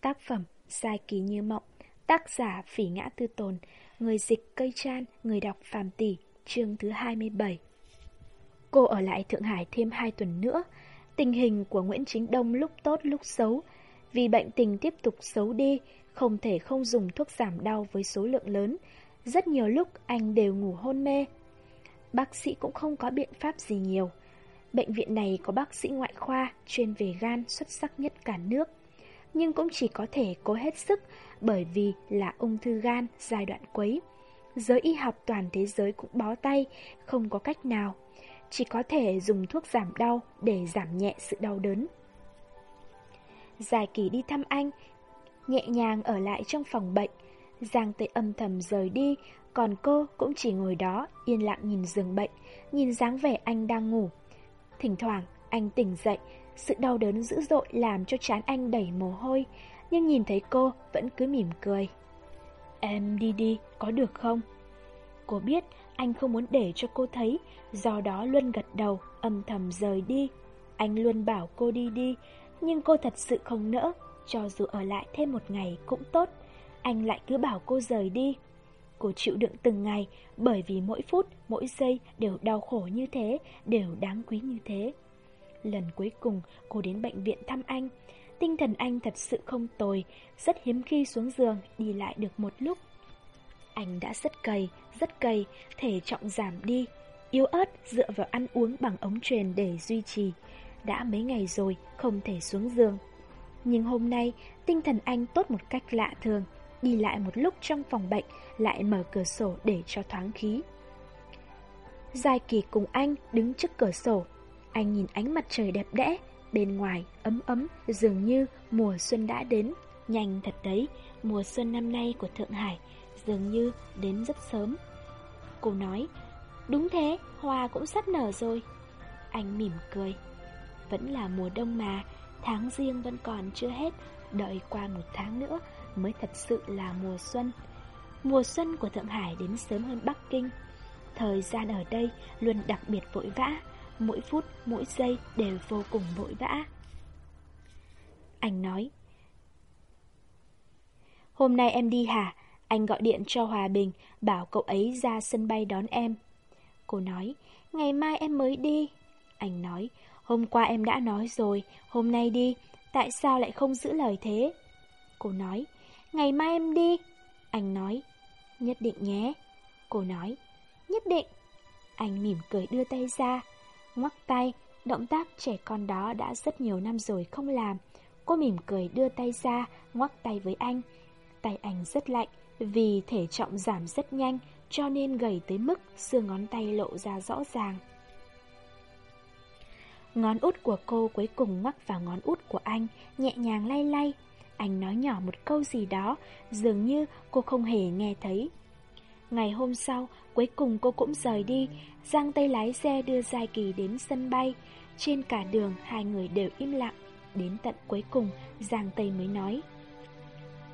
Tác phẩm Sai kỳ như mộng, Tác giả Phỉ Ngã Tư Tồn, Người dịch Cây Chan, Người đọc Phạm Tỷ, Chương thứ 27 Cô ở lại Thượng Hải thêm 2 tuần nữa. Tình hình của Nguyễn Chính Đông lúc tốt lúc xấu. Vì bệnh tình tiếp tục xấu đi, Không thể không dùng thuốc giảm đau với số lượng lớn. Rất nhiều lúc anh đều ngủ hôn mê. Bác sĩ cũng không có biện pháp gì nhiều. Bệnh viện này có bác sĩ ngoại khoa chuyên về gan xuất sắc nhất cả nước. Nhưng cũng chỉ có thể cố hết sức bởi vì là ung thư gan giai đoạn quấy Giới y học toàn thế giới cũng bó tay, không có cách nào. Chỉ có thể dùng thuốc giảm đau để giảm nhẹ sự đau đớn. Dài kỳ đi thăm anh Nhẹ nhàng ở lại trong phòng bệnh. Giang Tây âm thầm rời đi Còn cô cũng chỉ ngồi đó Yên lặng nhìn giường bệnh Nhìn dáng vẻ anh đang ngủ. Thỉnh thoảng anh tỉnh dậy sự đau đớn dữ dội làm cho trán anh đẩy mồ hôi Nhưng nhìn thấy cô vẫn cứ mỉm cười Em đi đi, có được không? Cô biết anh không muốn để cho cô thấy Do đó luôn gật đầu, âm thầm rời đi Anh luôn bảo cô đi đi Nhưng cô thật sự không nỡ Cho dù ở lại thêm một ngày cũng tốt Anh lại cứ bảo cô rời đi Cô chịu đựng từng ngày bởi vì mỗi phút, mỗi giây đều đau khổ như thế, đều đáng quý như thế. Lần cuối cùng cô đến bệnh viện thăm anh, tinh thần anh thật sự không tồi, rất hiếm khi xuống giường đi lại được một lúc. Anh đã rất cầy, rất cầy, thể trọng giảm đi, yếu ớt dựa vào ăn uống bằng ống truyền để duy trì. Đã mấy ngày rồi không thể xuống giường. Nhưng hôm nay tinh thần anh tốt một cách lạ thường đi lại một lúc trong phòng bệnh, lại mở cửa sổ để cho thoáng khí. Giai Kỳ cùng anh đứng trước cửa sổ, anh nhìn ánh mặt trời đẹp đẽ, bên ngoài ấm ấm dường như mùa xuân đã đến. Nhanh thật đấy, mùa xuân năm nay của Thượng Hải dường như đến rất sớm. Cô nói, đúng thế, hoa cũng sắp nở rồi. Anh mỉm cười, vẫn là mùa đông mà, tháng riêng vẫn còn chưa hết, đợi qua một tháng nữa mới thật sự là mùa xuân. Mùa xuân của Thượng Hải đến sớm hơn Bắc Kinh. Thời gian ở đây luôn đặc biệt vội vã, mỗi phút, mỗi giây đều vô cùng vội vã. Anh nói, Hôm nay em đi hả? Anh gọi điện cho Hòa Bình, bảo cậu ấy ra sân bay đón em. Cô nói, ngày mai em mới đi. Anh nói, hôm qua em đã nói rồi, hôm nay đi, tại sao lại không giữ lời thế? Cô nói, ngày mai em đi. Anh nói, nhất định nhé. Cô nói, nhất định. Anh mỉm cười đưa tay ra, ngoắc tay, động tác trẻ con đó đã rất nhiều năm rồi không làm. Cô mỉm cười đưa tay ra, ngoắc tay với anh. Tay anh rất lạnh, vì thể trọng giảm rất nhanh, cho nên gầy tới mức xương ngón tay lộ ra rõ ràng. Ngón út của cô cuối cùng ngoắc vào ngón út của anh, nhẹ nhàng lay lay, anh nói nhỏ một câu gì đó, dường như cô không hề nghe thấy. Ngày hôm sau, cuối cùng cô cũng rời đi, Giang Tây lái xe đưa Giai Kỳ đến sân bay. Trên cả đường, hai người đều im lặng. Đến tận cuối cùng, Giang Tây mới nói.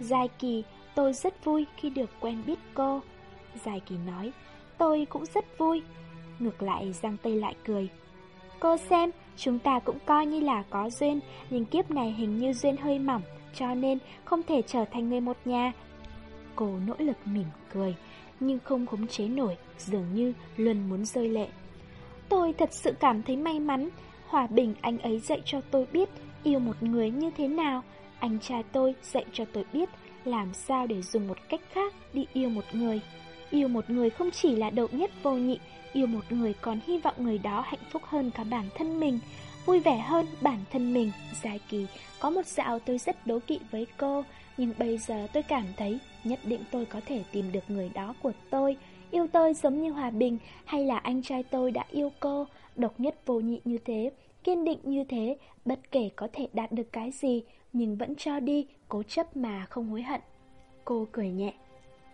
Giai Kỳ, tôi rất vui khi được quen biết cô. Giai Kỳ nói, tôi cũng rất vui. Ngược lại, Giang Tây lại cười. Cô xem, chúng ta cũng coi như là có duyên, nhưng kiếp này hình như duyên hơi mỏng, cho nên không thể trở thành người một nhà. Cô nỗ lực mỉm cười, nhưng không khống chế nổi, dường như luôn muốn rơi lệ. Tôi thật sự cảm thấy may mắn, Hòa Bình anh ấy dạy cho tôi biết yêu một người như thế nào. Anh trai tôi dạy cho tôi biết làm sao để dùng một cách khác đi yêu một người. Yêu một người không chỉ là độc nhất vô nhị, yêu một người còn hy vọng người đó hạnh phúc hơn cả bản thân mình vui vẻ hơn bản thân mình. Giai kỳ, có một dạo tôi rất đố kỵ với cô, nhưng bây giờ tôi cảm thấy nhất định tôi có thể tìm được người đó của tôi. Yêu tôi giống như Hòa Bình hay là anh trai tôi đã yêu cô, độc nhất vô nhị như thế, kiên định như thế, bất kể có thể đạt được cái gì, nhưng vẫn cho đi, cố chấp mà không hối hận. Cô cười nhẹ.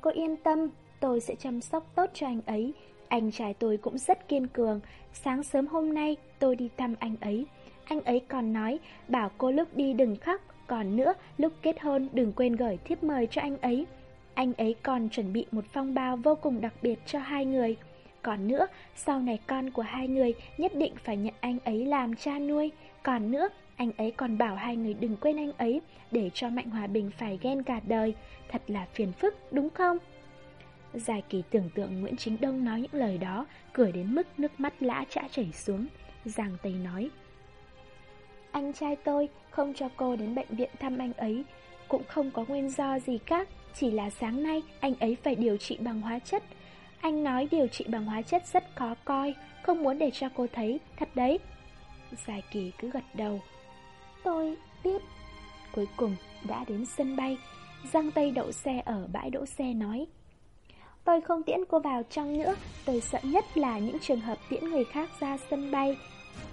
Cô yên tâm, tôi sẽ chăm sóc tốt cho anh ấy, anh trai tôi cũng rất kiên cường, sáng sớm hôm nay tôi đi thăm anh ấy. Anh ấy còn nói, bảo cô lúc đi đừng khóc, còn nữa, lúc kết hôn đừng quên gửi thiếp mời cho anh ấy. Anh ấy còn chuẩn bị một phong bao vô cùng đặc biệt cho hai người. Còn nữa, sau này con của hai người nhất định phải nhận anh ấy làm cha nuôi. Còn nữa, anh ấy còn bảo hai người đừng quên anh ấy Để cho Mạnh Hòa Bình phải ghen cả đời Thật là phiền phức đúng không? Dài kỳ tưởng tượng Nguyễn Chính Đông nói những lời đó Cười đến mức nước mắt lã chã chảy xuống. Giang Tây nói Anh trai tôi không cho cô đến bệnh viện thăm anh ấy. Cũng không có nguyên do gì khác Chỉ là sáng nay anh ấy phải điều trị bằng hóa chất. Anh nói điều trị bằng hóa chất rất khó coi Không muốn để cho cô thấy Thật đấy. Dài kỳ cứ gật đầu. Tôi biết. Cuối cùng đã đến sân bay. Giang Tây đậu xe ở bãi đỗ xe nói Tôi không tiễn cô vào trong nữa. Tôi sợ nhất là những trường hợp tiễn người khác ra sân bay.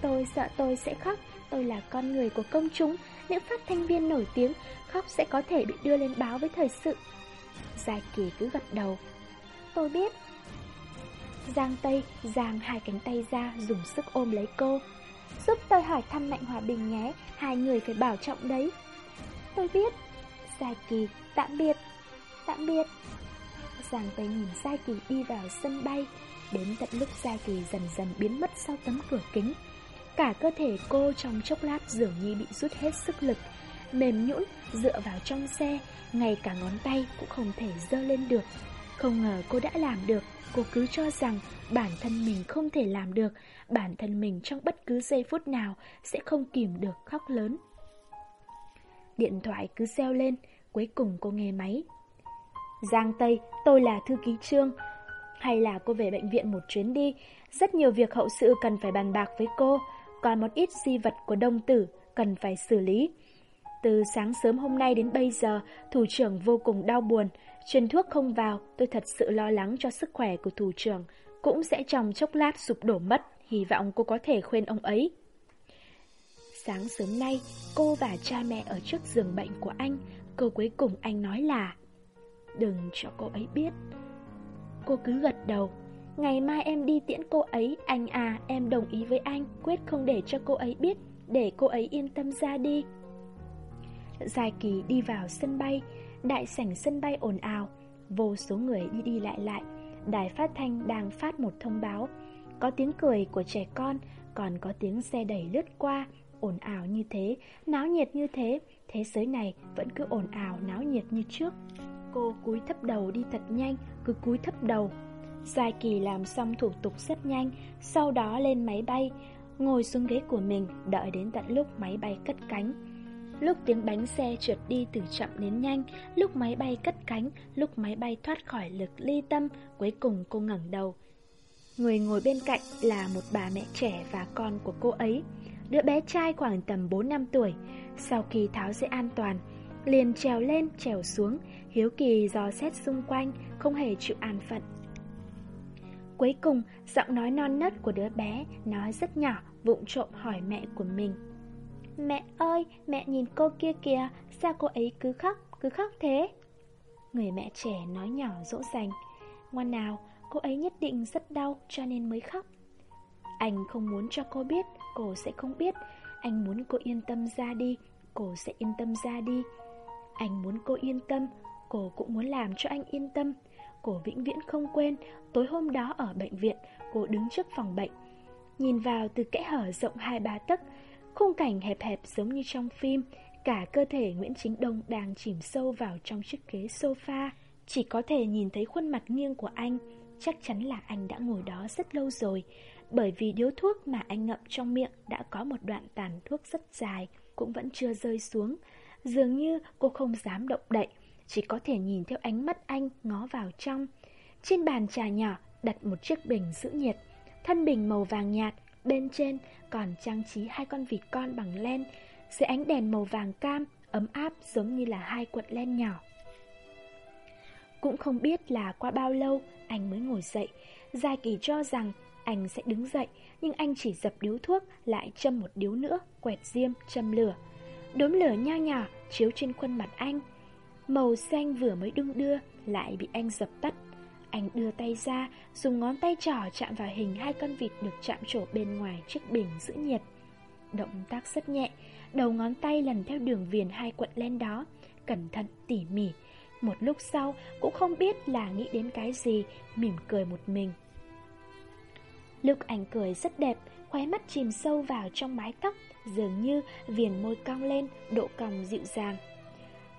Tôi sợ tôi sẽ khóc. Tôi là con người của công chúng. Nữ phát thanh viên nổi tiếng Khóc sẽ có thể bị đưa lên báo với thời sự. Giai Kỳ cứ gật đầu. Tôi biết. Giang Tây giang hai cánh tay ra, Dùng sức ôm lấy cô. Giúp tôi hỏi thăm Mạnh Hòa Bình nhé. Hai người phải bảo trọng đấy. Tôi biết. Giai Kỳ, tạm biệt. Tạm biệt. Giang Tây nhìn gia Kỳ đi vào sân bay, Đến tận lúc gia Kỳ dần dần biến mất sau tấm cửa kính. Cả cơ thể cô trong chốc lát dường như bị rút hết sức lực, Mềm nhũn dựa vào trong xe, Ngay cả ngón tay cũng không thể dơ lên được. Không ngờ cô đã làm được, Cô cứ cho rằng bản thân mình không thể làm được, Bản thân mình trong bất cứ giây phút nào Sẽ không kìm được khóc lớn. Điện thoại cứ reo lên, Cuối cùng cô nghe máy. Giang Tây, tôi là thư ký trương. Hay là cô về bệnh viện một chuyến đi Rất nhiều việc hậu sự cần phải bàn bạc với cô. Còn một ít di vật của đông tử Cần phải xử lý. Từ sáng sớm hôm nay đến bây giờ Thủ trưởng vô cùng đau buồn. Truyền thuốc không vào Tôi thật sự lo lắng cho sức khỏe của thủ trưởng. Cũng sẽ trong chốc lát sụp đổ mất Hy vọng cô có thể khuyên ông ấy. Sáng sớm nay Cô và cha mẹ ở trước giường bệnh của anh. Câu cuối cùng anh nói là Đừng cho cô ấy biết. Cô cứ gật đầu. Ngày mai em đi tiễn cô ấy Anh à em đồng ý với anh Quyết không để cho cô ấy biết Để cô ấy yên tâm ra đi. Dài kỳ đi vào sân bay Đại sảnh sân bay ồn ào Vô số người đi đi lại lại. Đài phát thanh đang phát một thông báo. Có tiếng cười của trẻ con Còn có tiếng xe đẩy lướt qua ồn ào như thế, náo nhiệt như thế, thế giới này vẫn cứ ồn ào náo nhiệt như trước. Cô cúi thấp đầu đi thật nhanh, cứ cúi thấp đầu. Giai Kỳ làm xong thủ tục rất nhanh, sau đó lên máy bay, ngồi xuống ghế của mình, đợi đến tận lúc máy bay cất cánh. Lúc tiếng bánh xe trượt đi từ chậm đến nhanh, lúc máy bay cất cánh, lúc máy bay thoát khỏi lực ly tâm, cuối cùng cô ngẩng đầu. Người ngồi bên cạnh là một bà mẹ trẻ và con của cô ấy. Đứa bé trai khoảng tầm 4 năm tuổi Sau khi tháo dây an toàn Liền trèo lên trèo xuống Hiếu kỳ dò xét xung quanh Không hề chịu an phận. Cuối cùng giọng nói non nớt của đứa bé Nói rất nhỏ vụng trộm hỏi mẹ của mình. Mẹ ơi mẹ nhìn cô kia kìa Sao cô ấy cứ khóc cứ khóc thế? Người mẹ trẻ nói nhỏ dỗ dành. Ngoan nào cô ấy nhất định rất đau cho nên mới khóc. Anh không muốn cho cô biết, cô sẽ không biết. Anh muốn cô yên tâm ra đi, cô sẽ yên tâm ra đi. Anh muốn cô yên tâm, cô cũng muốn làm cho anh yên tâm. Cô vĩnh viễn không quên, tối hôm đó ở bệnh viện, cô đứng trước phòng bệnh. Nhìn vào từ kẽ hở rộng hai ba tấc, khung cảnh hẹp hẹp giống như trong phim, cả cơ thể Nguyễn Chính Đông đang chìm sâu vào trong chiếc ghế sofa. Chỉ có thể nhìn thấy khuôn mặt nghiêng của anh, chắc chắn là anh đã ngồi đó rất lâu rồi bởi vì điếu thuốc mà anh ngậm trong miệng đã có một đoạn tàn thuốc rất dài, cũng vẫn chưa rơi xuống. Dường như cô không dám động đậy, chỉ có thể nhìn theo ánh mắt anh ngó vào trong. Trên bàn trà nhỏ đặt một chiếc bình giữ nhiệt, thân bình màu vàng nhạt, bên trên còn trang trí hai con vịt con bằng len, dưới ánh đèn màu vàng cam, ấm áp giống như là hai cuộn len nhỏ. Cũng không biết là qua bao lâu anh mới ngồi dậy, Giai Kỳ cho rằng anh sẽ đứng dậy, nhưng anh chỉ dập điếu thuốc, lại châm một điếu nữa, quẹt diêm, châm lửa. Đốm lửa nho nhỏ chiếu trên khuôn mặt anh. Màu xanh vừa mới đung đưa, lại bị anh dập tắt. Anh đưa tay ra, dùng ngón tay trỏ chạm vào hình hai con vịt được chạm trổ bên ngoài chiếc bình giữ nhiệt. Động tác rất nhẹ, đầu ngón tay lần theo đường viền hai quận len đó, cẩn thận tỉ mỉ. Một lúc sau cũng không biết là nghĩ đến cái gì, mỉm cười một mình. Lúc anh cười rất đẹp, khóe mắt chìm sâu vào trong mái tóc, dường như viền môi cong lên, độ cong dịu dàng.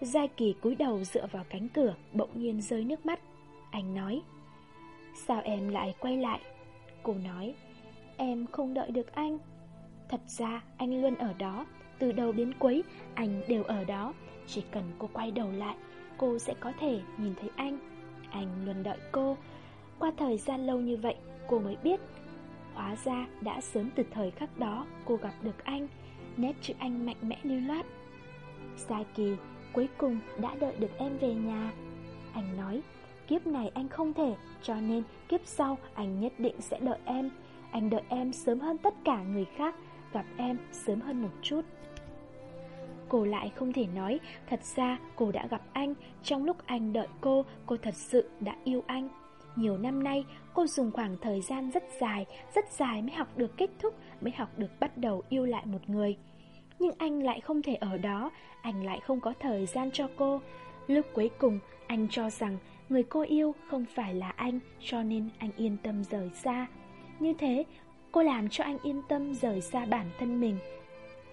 Giai Kỳ cúi đầu dựa vào cánh cửa, bỗng nhiên rơi nước mắt. Anh nói, sao em lại quay lại? Cô nói, em không đợi được anh. Thật ra anh luôn ở đó, từ đầu đến cuối anh đều ở đó. Chỉ cần cô quay đầu lại, cô sẽ có thể nhìn thấy anh. Anh luôn đợi cô. Qua thời gian lâu như vậy, cô mới biết. Hóa ra đã sớm từ thời khắc đó cô gặp được anh. Nét chữ anh mạnh mẽ lưu loát. Sai kỳ, cuối cùng đã đợi được em về nhà. Anh nói, kiếp này anh không thể, cho nên kiếp sau anh nhất định sẽ đợi em. Anh đợi em sớm hơn tất cả người khác, gặp em sớm hơn một chút. Cô lại không thể nói, thật ra cô đã gặp anh, trong lúc anh đợi cô, cô thật sự đã yêu anh. Nhiều năm nay, cô dùng khoảng thời gian rất dài, rất dài mới học được kết thúc, mới học được bắt đầu yêu lại một người. Nhưng anh lại không thể ở đó, anh lại không có thời gian cho cô. Lúc cuối cùng, anh cho rằng người cô yêu không phải là anh, cho nên anh yên tâm rời xa. Như thế, cô làm cho anh yên tâm rời xa bản thân mình.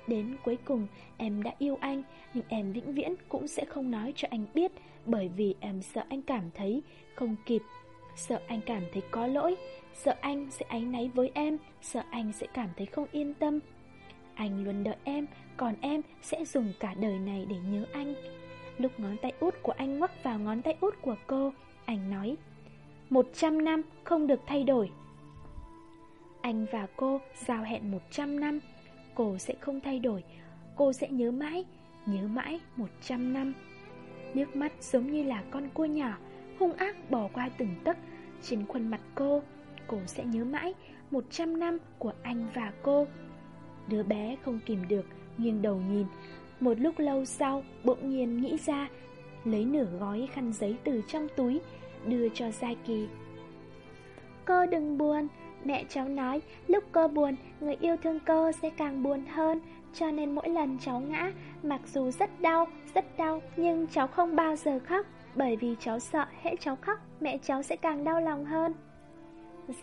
Đến cuối cùng, em đã yêu anh, nhưng em vĩnh viễn cũng sẽ không nói cho anh biết, bởi vì em sợ anh cảm thấy không kịp, sợ anh cảm thấy có lỗi, sợ anh sẽ áy náy với em, sợ anh sẽ cảm thấy không yên tâm. Anh luôn đợi em, còn em sẽ dùng cả đời này để nhớ anh. Lúc ngón tay út của anh ngoắc vào ngón tay út của cô, anh nói, một trăm năm không được thay đổi. Anh và cô giao hẹn một trăm năm, cô sẽ không thay đổi, cô sẽ nhớ mãi, nhớ mãi một trăm năm. Nước mắt giống như là con cua nhỏ, hung ác bỏ qua từng tấc trên khuôn mặt cô. Cô sẽ nhớ mãi một trăm năm của anh và cô. Đứa bé không kìm được, nghiêng đầu nhìn. Một lúc lâu sau, bỗng nhiên nghĩ ra, lấy nửa gói khăn giấy từ trong túi, đưa cho Giai Kỳ. Cô đừng buồn, mẹ cháu nói lúc cô buồn, người yêu thương cô sẽ càng buồn hơn. Cho nên mỗi lần cháu ngã, mặc dù rất đau, rất đau, nhưng cháu không bao giờ khóc, bởi vì cháu sợ hễ cháu khóc, mẹ cháu sẽ càng đau lòng hơn.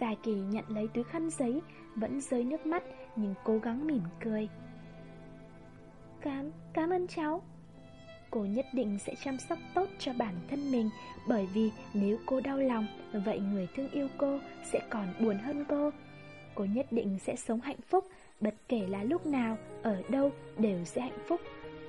già Kỳ nhận lấy túi khăn giấy, vẫn rơi nước mắt, nhưng cố gắng mỉm cười. Cảm, cảm ơn cháu. Cô nhất định sẽ chăm sóc tốt cho bản thân mình, bởi vì nếu cô đau lòng, vậy người thương yêu cô sẽ còn buồn hơn cô. Cô nhất định sẽ sống hạnh phúc, bất kể là lúc nào, ở đâu đều sẽ hạnh phúc.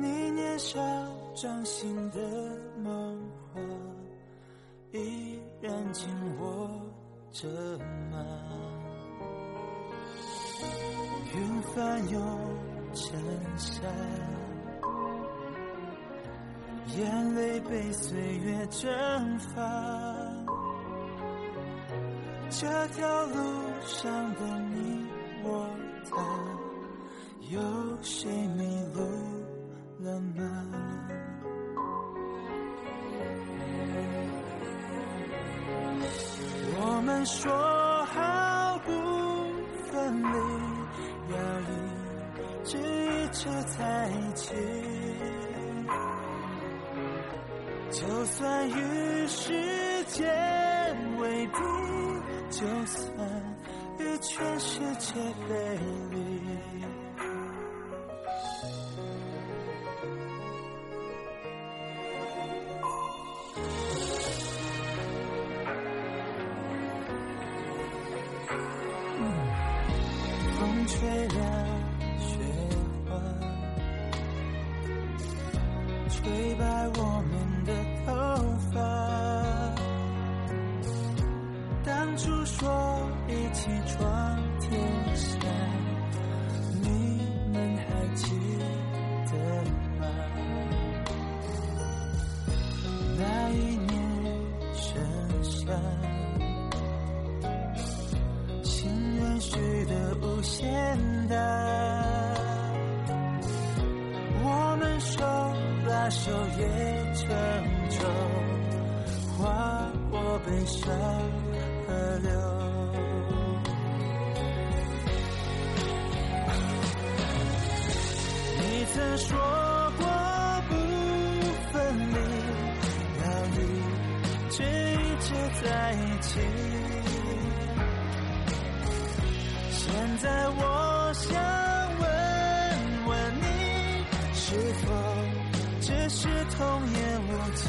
你年少掌心的梦话，依然紧握着吗？云翻涌成沙。眼泪被岁月蒸发，这条路上的你我他，有谁迷路了吗？我们说好不分离，要一直一直在一起。就算与时间为敌，就算与全世界背离，说过不分离，要一直一直在一起。现在我想问问你，是否只是童言无忌？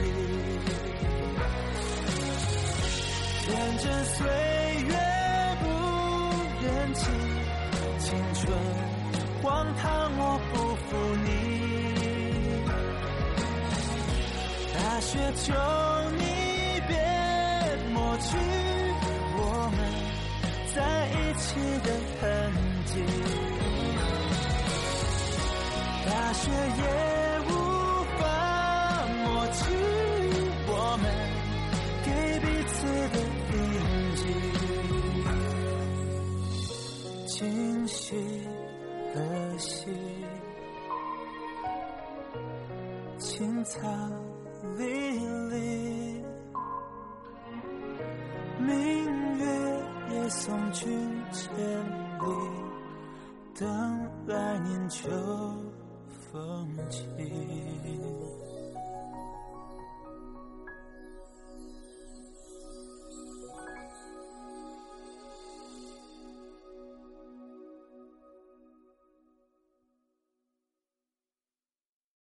天真岁月不忍心，青春荒唐我雪求你别抹去我们。在一起的痕迹，大雪也无法抹去我们给彼此的印记，今夕何夕，青草离离，明月。也送君千里，等来年秋风起。